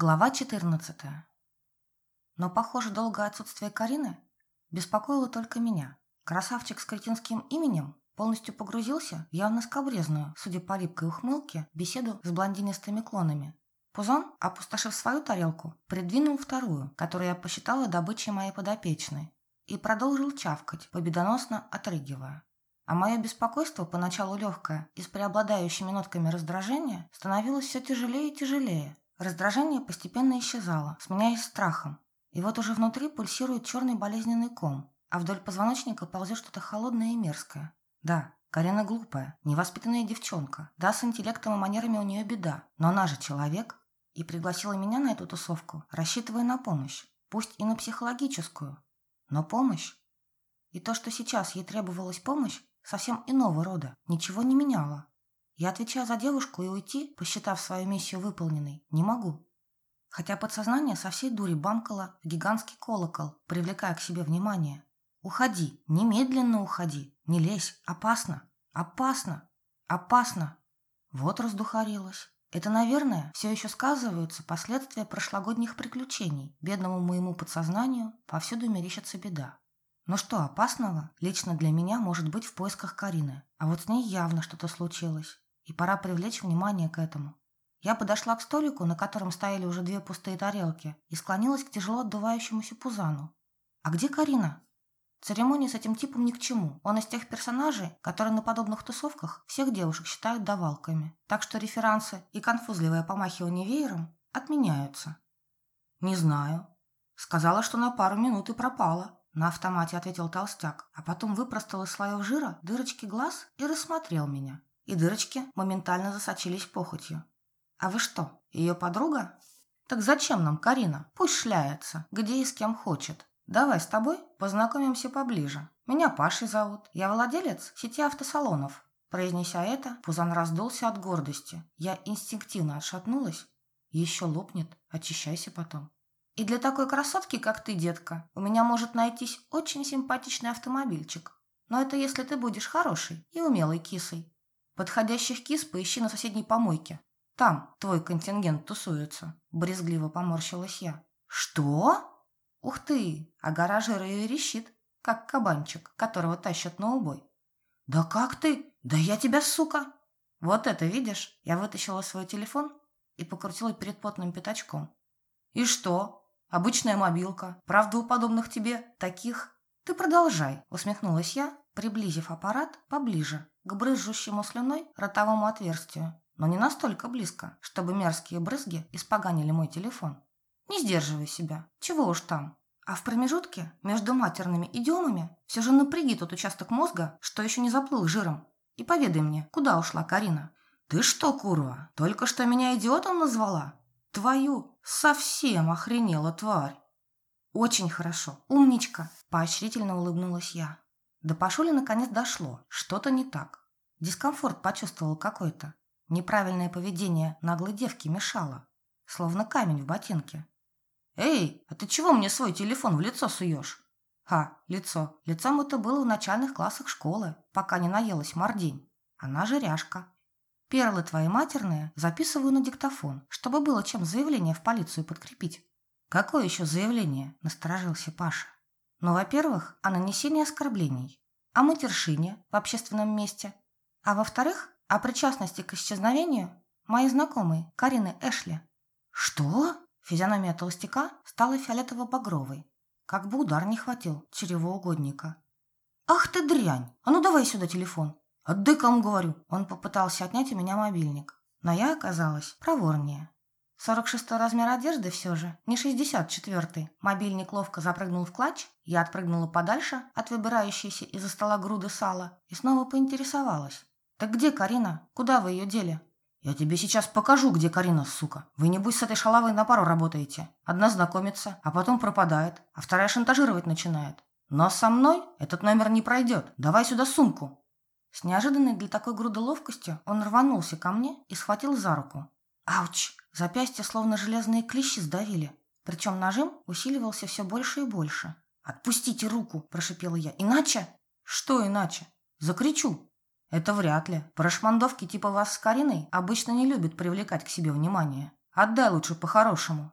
Глава 14. Но, похоже, долгое отсутствие Карины беспокоило только меня. Красавчик с кретинским именем полностью погрузился в явно скобрезную, судя по липкой ухмылке, беседу с блондинистыми клонами. Пузон, опустошив свою тарелку, придвинул вторую, которую я посчитала добычей моей подопечной, и продолжил чавкать, победоносно отрыгивая. А мое беспокойство, поначалу легкое и с преобладающими нотками раздражения, становилось все тяжелее и тяжелее, Раздражение постепенно исчезало, сменяясь страхом. И вот уже внутри пульсирует черный болезненный ком, а вдоль позвоночника ползет что-то холодное и мерзкое. Да, Карина глупая, невоспитанная девчонка. Да, с интеллектом и манерами у нее беда, но она же человек. И пригласила меня на эту тусовку, рассчитывая на помощь. Пусть и на психологическую, но помощь. И то, что сейчас ей требовалась помощь, совсем иного рода, ничего не меняло. Я отвечаю за девушку и уйти, посчитав свою миссию выполненной, не могу. Хотя подсознание со всей дури бамкало в гигантский колокол, привлекая к себе внимание. Уходи, немедленно уходи, не лезь, опасно, опасно, опасно. Вот раздухарилась. Это, наверное, все еще сказываются последствия прошлогодних приключений. Бедному моему подсознанию повсюду мерещится беда. Но что опасного лично для меня может быть в поисках Карины? А вот с ней явно что-то случилось и пора привлечь внимание к этому. Я подошла к столику, на котором стояли уже две пустые тарелки, и склонилась к тяжело отдувающемуся Пузану. «А где Карина?» Церемония с этим типом ни к чему. Он из тех персонажей, которые на подобных тусовках всех девушек считают давалками. Так что реферансы и конфузливое помахивание веером отменяются. «Не знаю». Сказала, что на пару минут и пропала. На автомате ответил толстяк, а потом выпростал из слоев жира дырочки глаз и рассмотрел меня и дырочки моментально засочились похотью. «А вы что, ее подруга?» «Так зачем нам Карина? Пусть шляется, где и с кем хочет. Давай с тобой познакомимся поближе. Меня Пашей зовут. Я владелец сети автосалонов». Произнеся это, Пузан раздулся от гордости. Я инстинктивно отшатнулась. Еще лопнет, очищайся потом. И для такой красотки, как ты, детка, у меня может найтись очень симпатичный автомобильчик. Но это если ты будешь хорошей и умелой кисой. Подходящих кис поищи на соседней помойке. Там твой контингент тусуется. Брезгливо поморщилась я. Что? Ух ты, а гаражер и верещит, как кабанчик, которого тащат на убой. Да как ты? Да я тебя, сука! Вот это, видишь? Я вытащила свой телефон и покрутила перед потным пятачком. И что? Обычная мобилка. Правда, у подобных тебе таких... Ты продолжай, усмехнулась я, приблизив аппарат поближе к брызжущему слюной ротовому отверстию, но не настолько близко, чтобы мерзкие брызги испоганили мой телефон. Не сдерживай себя, чего уж там. А в промежутке между матерными идиомами все же напряги тот участок мозга, что еще не заплыл жиром. И поведай мне, куда ушла Карина? Ты что, курва, только что меня идиотом назвала? Твою совсем охренела тварь. Очень хорошо, умничка, поощрительно улыбнулась я. До Пашули наконец дошло. Что-то не так. Дискомфорт почувствовал какой-то. Неправильное поведение наглой девки мешало. Словно камень в ботинке. «Эй, а ты чего мне свой телефон в лицо суешь?» «Ха, лицо. Лицом это было в начальных классах школы, пока не наелась мордень. Она же ряжка. Перлы твои матерные записываю на диктофон, чтобы было чем заявление в полицию подкрепить». «Какое еще заявление?» – насторожился Паша. Ну, во-первых, о нанесении оскорблений, о матершине в общественном месте, а во-вторых, о причастности к исчезновению моей знакомой Карины Эшли. Что? Физиономия толстяка стала фиолетово-багровой, как бы удар не хватил чревоугодника. «Ах ты дрянь! А ну давай сюда телефон!» «Отдай, кому говорю!» Он попытался отнять у меня мобильник, но я оказалась проворнее. 46 размер одежды все же, не 64-й. Мобильник ловко запрыгнул в клатч, я отпрыгнула подальше от выбирающейся из-за стола груды сала и снова поинтересовалась. «Так где Карина? Куда вы ее дели?» «Я тебе сейчас покажу, где Карина, сука. Вы, небось, с этой шалавой на пару работаете. Одна знакомится, а потом пропадает, а вторая шантажировать начинает. Но со мной этот номер не пройдет. Давай сюда сумку». С неожиданной для такой груды ловкостью он рванулся ко мне и схватил за руку. «Ауч!» Запястья словно железные клещи сдавили. Причем нажим усиливался все больше и больше. «Отпустите руку!» – прошипела я. «Иначе?» «Что иначе?» «Закричу!» «Это вряд ли. Прошмандовки типа вас с Кариной обычно не любят привлекать к себе внимание. Отдай лучше по-хорошему».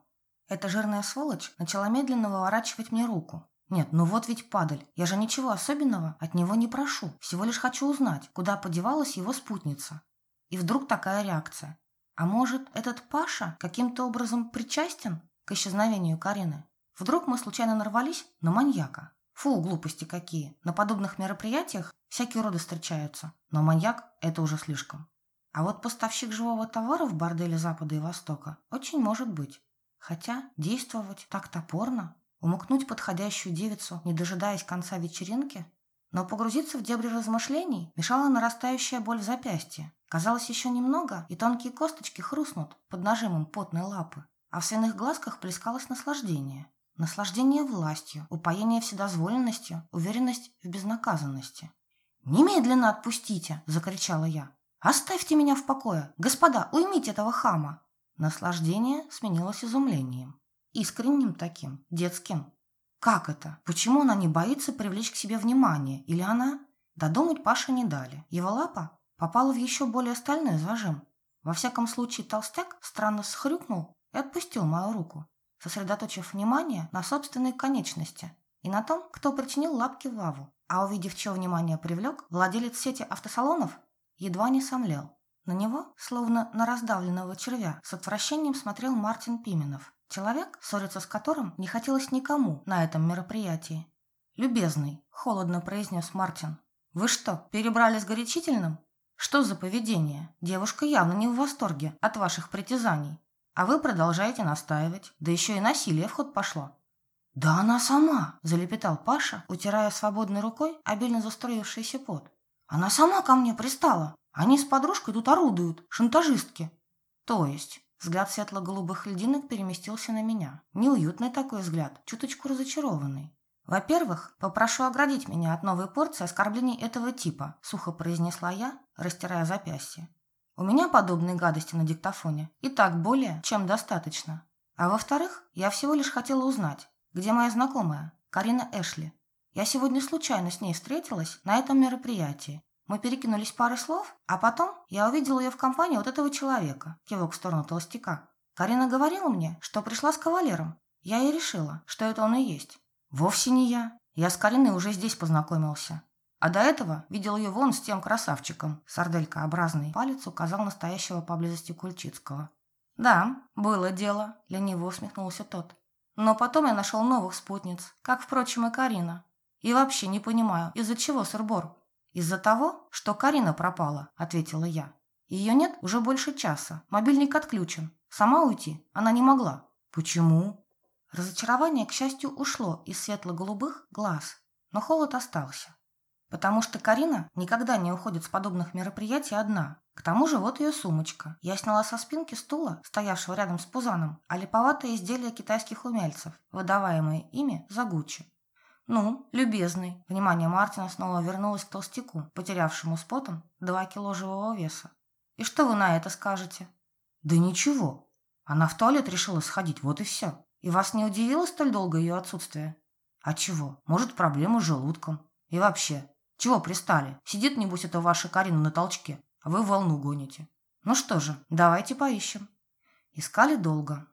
Эта жирная сволочь начала медленно выворачивать мне руку. Нет, ну вот ведь падаль. Я же ничего особенного от него не прошу. Всего лишь хочу узнать, куда подевалась его спутница. И вдруг такая реакция. А может, этот Паша каким-то образом причастен к исчезновению Карины? Вдруг мы случайно нарвались на маньяка? Фу, глупости какие. На подобных мероприятиях всякие роды встречаются. Но маньяк – это уже слишком. А вот поставщик живого товара в борделе Запада и Востока очень может быть. Хотя действовать так топорно, умыкнуть подходящую девицу, не дожидаясь конца вечеринки, но погрузиться в дебри размышлений мешала нарастающая боль в запястье. Казалось, еще немного, и тонкие косточки хрустнут под нажимом потной лапы, а в свиных глазках плескалось наслаждение. Наслаждение властью, упоение вседозволенностью, уверенность в безнаказанности. «Немедленно отпустите!» – закричала я. «Оставьте меня в покое! Господа, уймите этого хама!» Наслаждение сменилось изумлением. Искренним таким, детским. Как это? Почему она не боится привлечь к себе внимание? Или она? Додумать Паше не дали. Его лапа попала в еще более стальной зажим. Во всяком случае, толстяк странно схрюкнул и отпустил мою руку сосредоточив внимание на собственной конечности и на том, кто причинил лапки Ваву. А увидев, что внимание привлек, владелец сети автосалонов едва не сомлел. На него, словно на раздавленного червя, с отвращением смотрел Мартин Пименов. Человек, ссориться с которым не хотелось никому на этом мероприятии. «Любезный», – холодно произнес Мартин. «Вы что, перебрали с горячительным? Что за поведение? Девушка явно не в восторге от ваших притязаний. А вы продолжаете настаивать. Да еще и насилие в ход пошло. «Да она сама!» – залепетал Паша, утирая свободной рукой обильно застроившийся пот. «Она сама ко мне пристала. Они с подружкой тут орудуют, шантажистки». «То есть?» Взгляд светло-голубых льдинок переместился на меня. Неуютный такой взгляд, чуточку разочарованный. «Во-первых, попрошу оградить меня от новой порции оскорблений этого типа», сухо произнесла я, растирая запястье. У меня подобные гадости на диктофоне и так более, чем достаточно. А во-вторых, я всего лишь хотела узнать, где моя знакомая, Карина Эшли. Я сегодня случайно с ней встретилась на этом мероприятии. Мы перекинулись парой слов, а потом я увидела ее в компании вот этого человека, кивок в сторону толстяка. Карина говорила мне, что пришла с кавалером. Я и решила, что это он и есть. Вовсе не я. Я с Кариной уже здесь познакомился. А до этого видел ее вон с тем красавчиком. Сарделькообразный палец указал настоящего поблизости Кульчицкого. «Да, было дело», — лениво усмехнулся тот. «Но потом я нашел новых спутниц, как, впрочем, и Карина. И вообще не понимаю, из-за чего сырбор?» «Из-за того, что Карина пропала», — ответила я. «Ее нет уже больше часа. Мобильник отключен. Сама уйти она не могла». «Почему?» Разочарование, к счастью, ушло из светло-голубых глаз, но холод остался. Потому что Карина никогда не уходит с подобных мероприятий одна. К тому же вот ее сумочка. Я сняла со спинки стула, стоявшего рядом с пузаном, а липоватое изделие китайских умельцев, выдаваемое ими за Гуччи. «Ну, любезный». Внимание Мартина снова вернулось к толстяку, потерявшему спотом два кило живого веса. «И что вы на это скажете?» «Да ничего. Она в туалет решила сходить, вот и все. И вас не удивило столь долго ее отсутствие?» «А чего? Может, проблема с желудком. И вообще, чего пристали? Сидит, небось, это ваша Карина на толчке, а вы волну гоните. Ну что же, давайте поищем. Искали долго,